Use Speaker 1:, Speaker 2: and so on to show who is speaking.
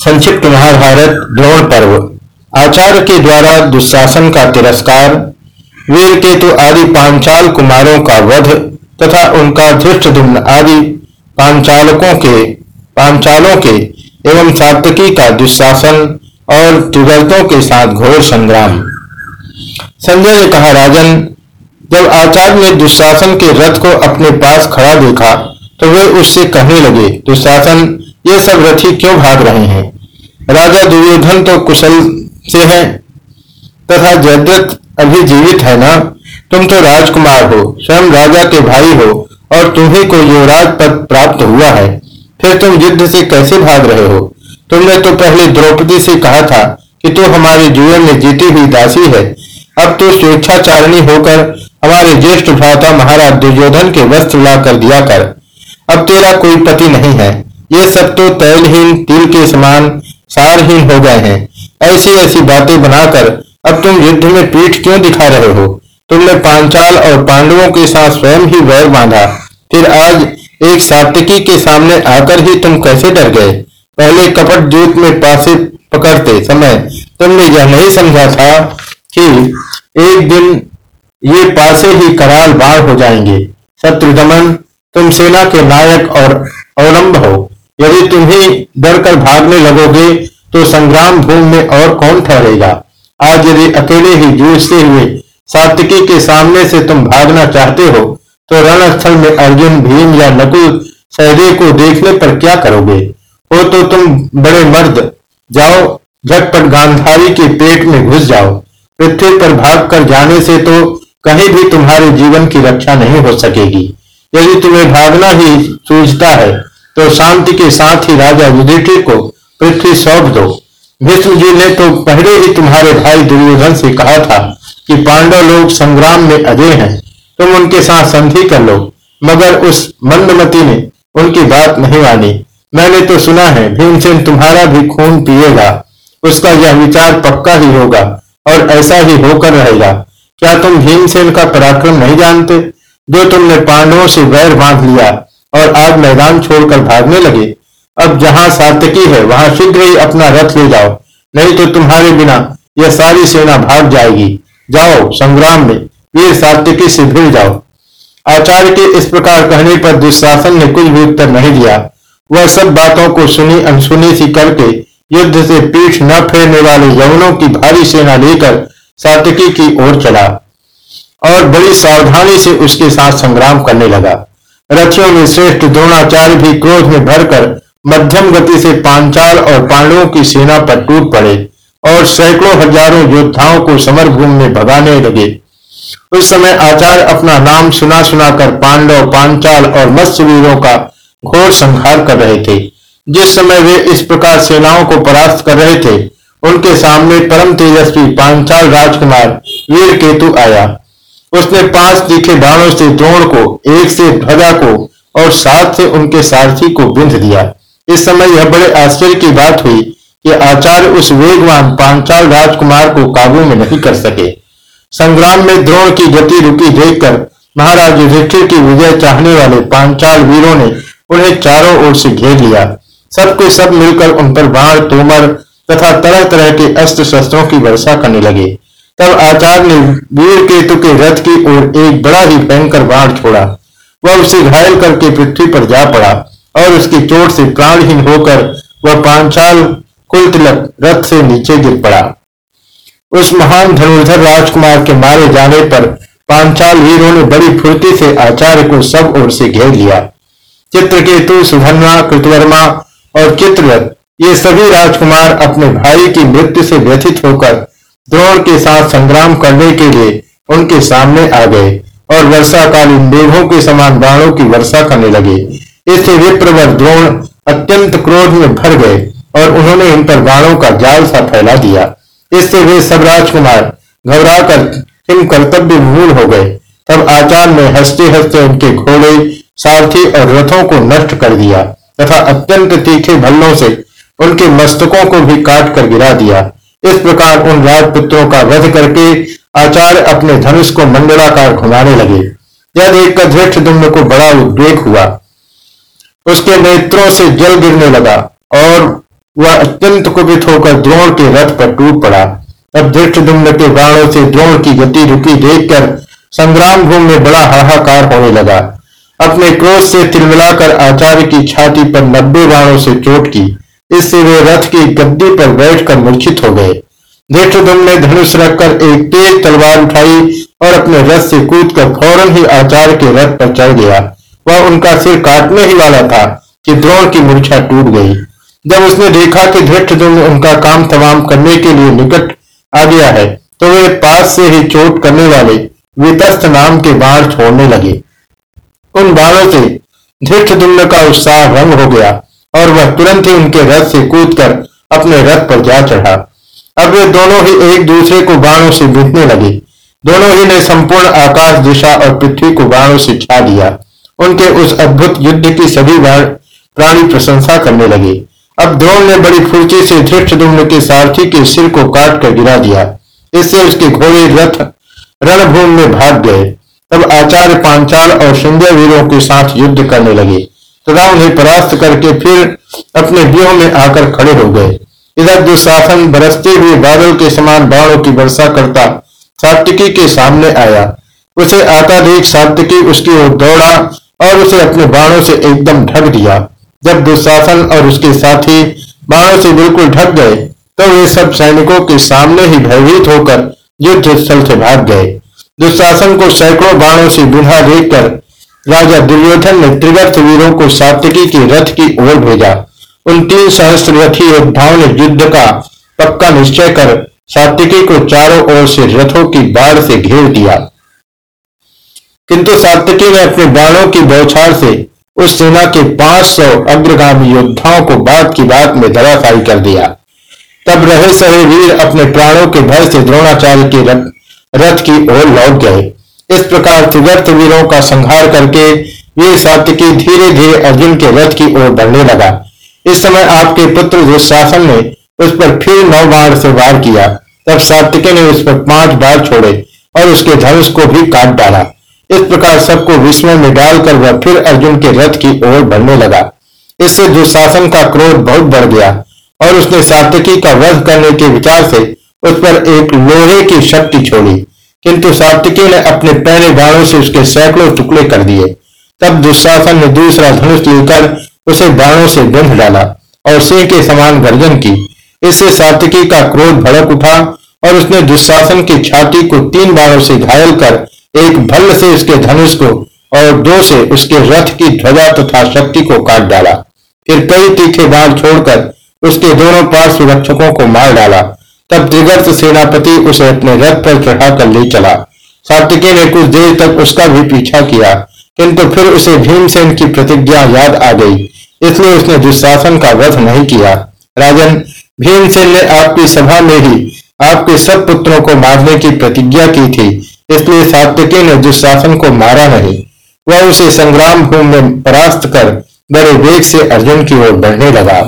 Speaker 1: संक्षिप्त महाभारत द्रोण पर्व। आचार्य के द्वारा दुशासन का तिरस्कार, वीर केतु आदि पांचाल कुमारों का वध तथा उनका धृष्ट आदि पांचालकों के, पांचालों के एवं सातकी का दुशासन और त्रिगर्तों के साथ घोर संग्राम। संजय ने कहा, राजन, जब आचार्य ने दुशासन के रथ को अपने पास खड़ा देखा तो वे उससे कहने लगे, दुशासन, ये सब रथी क्यों भाग रहे हैं? राजा दुर्योधन तो कुशल से है, तथा जयद्रथ अभी जीवित है ना? तुम तो राजकुमार हो, स्वयं राजा के भाई हो, और तुम्ही को युवराज पद प्राप्त हुआ है। फिर तुम युद्ध से कैसे भाग रहे हो? तुमने तो पहले द्रौपदी से कहा था कि तू तो हमारे जीवन में जीती हुई दासी है। अब तो स्वेच्छाचारणी होकर हमारे ज्येष्ठ भ्राता महाराज दुर्योधन के वस्त्र ला कर दिया कर। अब तेरा कोई पति नहीं है। ये सब तो तैलहीन, तिल के समान सारहीन हो गए हैं। ऐसी ऐसी बातें बनाकर अब तुम युद्ध में पीठ क्यों दिखा रहे हो? तुमने पांचाल और पांडवों के साथ स्वयं ही वैर बांधा। फिर आज एक सात्विकी के सामने आकर ही तुम कैसे डर गए? पहले कपट जूत में पासे पकड़ते समय तुमने यह नहीं समझा था कि एक दिन ये पासे ही कराल बाढ़ हो जाएँगे। शत्रु दमन, तुम सेना के नायक और अवलंब हो। यदि तुम्हें डरकर भागने लगोगे तो संग्राम भूमि में और कौन ठहरेगा? आज यदि अकेले ही जूझते हुए सात्विकी के सामने से तुम भागना चाहते हो तो रणस्थल में अर्जुन, भीम या नकुल सहदेव को देखने पर क्या करोगे? हो तो तुम बड़े मर्द, जाओ, झटपट गांधारी के पेट में घुस जाओ। पृथ्वी पर भाग कर जाने से तो कहीं भी तुम्हारे जीवन की रक्षा नहीं हो सकेगी। यदि तुम्हें भागना ही सूझता है तो शांति के साथ ही राजा युधिष्ठिर को पृथ्वी सौंप दो। विष्णु जी ने तो पहले ही तुम्हारे भाई दुर्योधन से कहा था कि पांडव लोग संग्राम में अजय हैं, तुम उनके साथ संधि कर लो, मगर उस मंदमती ने उनकी बात नहीं मानी। मैंने तो सुना है, भीमसेन तुम्हारा भी खून पिएगा, उसका यह विचार पक्का ही होगा, और ऐसा ही होकर रहेगा। क्या तुम भीमसेन का पराक्रम नहीं जानते? जो तुमने पांडवों से वैर बाँध लिया और आज मैदान छोड़कर भागने लगे अब जहाँ सातकी है, वहाँ शीघ्र ही अपना रथ ले जाओ। नहीं तो तुम्हारे बिना यह सारी सेना भाग जाएगी। जाओ, संग्राम में, वीर सात्यकी से भिड़ जाओ। आचार्य के इस प्रकार कहने पर दुशासन ने कुछ भी उत्तर नहीं दिया। वह सब बातों को सुनी, अनसुनी सी करके युद्ध से पीठ न फेरने वाले यवनों की भारी सेना लेकर सातकी की ओर चला और बड़ी सावधानी से उसके साथ संग्राम करने लगा। रथियों में श्रेष्ठ द्रोणाचार्य भी क्रोध में भरकर मध्यम गति से पांचाल और पांडवों की सेना पर टूट पड़े और सैकड़ों हज़ारों योद्धाओं को समरभूमि में भगाने लगे। उस समय आचार्य अपना नाम सुना सुना कर पांडव, पांचाल और मत्स्यवीरों का घोर संहार कर रहे थे। जिस समय वे इस प्रकार सेनाओं को परास्त कर रहे थे, उनके सामने परम तेजस्वी पांचाल राजकुमार वीर केतु आया। उसने पाँच तीखे बाणों से द्रोण को, एक से ध्वजा को और सात से उनके सारथी को बिंध दिया। इस समय यह बड़े आश्चर्य की बात हुई कि आचार्य उस वेगवान पांचाल राजकुमार को काबू में नहीं कर सके। संग्राम में द्रोण की गति रुकी देखकर महाराज युधिष्ठिर की विजय चाहने वाले पांचाल वीरों ने उन्हें चारों ओर से घेर लिया। सबके सब मिलकर उन पर बाण, तोमर तथा तरह तरह के अस्त्र शस्त्रों की वर्षा करने लगे। तब आचार्य ने वीर केतु के रथ की ओर एक बड़ा ही भयंकर बाण छोड़ा। वह उसे घायल करके पृथ्वी पर जा पड़ा। और उसकी चोट से प्राणहीन होकर वह पांचाल कुल तिलक रथ से नीचे गिर पड़ा। उस महान धनुर्धर राजकुमार के मारे जाने पर पांचाल वीरों ने बड़ी फुर्ती से आचार्य को सब ओर से घेर लिया। चित्रकेतु सुधन्वा कृतवर्मा और चित्ररथ, ये सभी राजकुमार अपने भाई की मृत्यु से व्यथित होकर द्रोण के साथ संग्राम करने के लिए उनके सामने आ गए और वर्षाकालीन मेघों के समान बाणों की वर्षा करने लगे। इससे विप्रवर द्रोण अत्यंत क्रोध में भर गए और उन्होंने इन पर बाणों का जाल सा फैला दिया। इससे वे सब राजकुमार घबरा कर हिम कर्तव्य मूल हो गए। तब आचार्य ने हँसते हँसते उनके घोड़े, सारथी और रथों को नष्ट कर दिया तथा अत्यंत तीखे भल्लों से उनके मस्तकों को भी काट कर गिरा दिया। इस प्रकार उन राजपुत्रों का वध करके आचार्य अपने धनुष को मंडलाकार घुमाने लगे। यह देखकर धृष्ट दुम्न को बड़ा उद्वेग हुआ। उसके नेत्रों से जल गिरने लगा और वह अत्यंत कुपित होकर द्रोण के रथ पर टूट पड़ा। तब धृष्टदुम्न के बाणों से द्रोण की गति रुकी देखकर संग्राम भूमि में बड़ा हाहाकार होने लगा। अपने क्रोध से तिलमिलाकर आचार्य की छाती पर नब्बे बाणों से चोट की। इससे वे रथ की गद्दी पर बैठकर मूर्छित हो गए। धृष्टदुम ने धनुष रखकर एक तेज तलवार उठाई और अपने रथ से कूद कर फ़ौरन ही आचार्य के रथ पर चढ़ गया। वह उनका सिर काटने ही वाला था कि द्रोण की मूर्छा टूट गई। जब उसने देखा कि धृष्टदुम उनका काम तमाम करने के लिए निकट आ गया है तो वे पास से ही चोट करने वाले वितस्त नाम के बाण छोड़ने लगे। उन बाणों से धृष्टदुम्न का उत्साह रंग हो गया और वह तुरंत ही उनके रथ से कूदकर अपने रथ पर जा चढ़ा। अब वे दोनों ही एक दूसरे को बाणों से बीतने लगे। दोनों ही ने संपूर्ण आकाश, दिशा और पृथ्वी को बाणों से छा दिया उनके उस अद्भुत युद्ध की सभी प्राणी प्रशंसा करने लगे। अब द्रोण ने बड़ी फुर्ती से धृष्टदुम्न के सारथी के सिर को काट कर गिरा दिया। इससे उसके घोड़े रथ रणभूमि में भाग गए। तब आचार्य पांचाल और सिंध्या वीरों के साथ युद्ध करने लगे। तथा उन्हें परास्त करके फिर अपने व्यूह में आकर खड़े हो गए। इधर दुशासन बरसते हुए बादल के समान बाणों की वर्षा करता सात्विकी के सामने आया। उसे आता देख सात्विकी उसकी ओर दौड़ा और उसे अपने बाणों से एकदम ढक दिया। जब दुशासन और उसके साथी बाणों से बिल्कुल ढक गए तो वे सब सैनिकों के सामने ही भयभीत होकर युद्ध स्थल से भाग गए। दुशासन को सैकड़ों बाणों से बिना देखकर राजा दुर्योधन ने त्रिगर्थ वीरों को सात्विकी के रथ की ओर भेजा। उन तीन सहस्त्र रथी योद्धाओं ने युद्ध का पक्का निश्चय कर सात्विकी को चारों ओर से रथों की बाढ़ से घेर दिया। किंतु सात्विकी ने अपने बाणों की बौछार से उस सेना के 500 अग्रगामी योद्धाओं को बात की बात में धराशायी कर दिया। तब रहे सहे वीर अपने प्राणों के भय से द्रोणाचार्य के रथ, की ओर लौट गए। इस प्रकार त्रिगर्त वीरों का संहार करके वीर सात्विकी धीरे धीरे अर्जुन के रथ की ओर बढ़ने लगा। इस समय आपके पुत्र दुशासन ने उस पर फिर नौ बार से वार किया। तब सात्विकी ने उस पर पाँच बार छोड़े और उसके धनुष को भी काट डाला। इस प्रकार सबको विस्मय में डालकर वह फिर अर्जुन के रथ की ओर बढ़ने लगा। इससे दुशासन का क्रोध बहुत बढ़ गया और उसने सात्विकी का वध करने के विचार से उस पर एक लोहे की शक्ति छोड़ी। किंतु सात्विकी ने अपने पहले बाणों से उसके सैकड़ों टुकड़े कर दिए। तब दुशासन ने दूसरा धनुष लेकर उसे बाणों से बंध डाला और सिंह के समान गर्जन की। इससे सात्विकी का क्रोध भड़क उठा और उसने दुशासन की छाती को तीन बाणों से घायल कर एक भल्ल से उसके धनुष को और दो से उसके रथ की ध्वजा तथा शक्ति को काट डाला। फिर कई तीखे बाण छोड़कर उसके दोनों पार्श्व रक्षकों को मार डाला। तब त्रिगर्त सेनापति उसे अपने रथ पर चढ़ाकर ले चला। सात्विकी ने कुछ देर तक उसका भी पीछा किया, किंतु फिर उसे भीमसेन की प्रतिज्ञा याद आ गई। इसलिए उसने दुशासन का वध नहीं किया। राजन, भीमसेन ने आपकी सभा में ही आपके सब पुत्रों को मारने की प्रतिज्ञा की थी। इसलिए सात्विकी ने दुशासन को मारा नहीं। वह उसे संग्राम भूमि में परास्त कर बड़े वेग से अर्जुन की ओर बढ़ने लगा।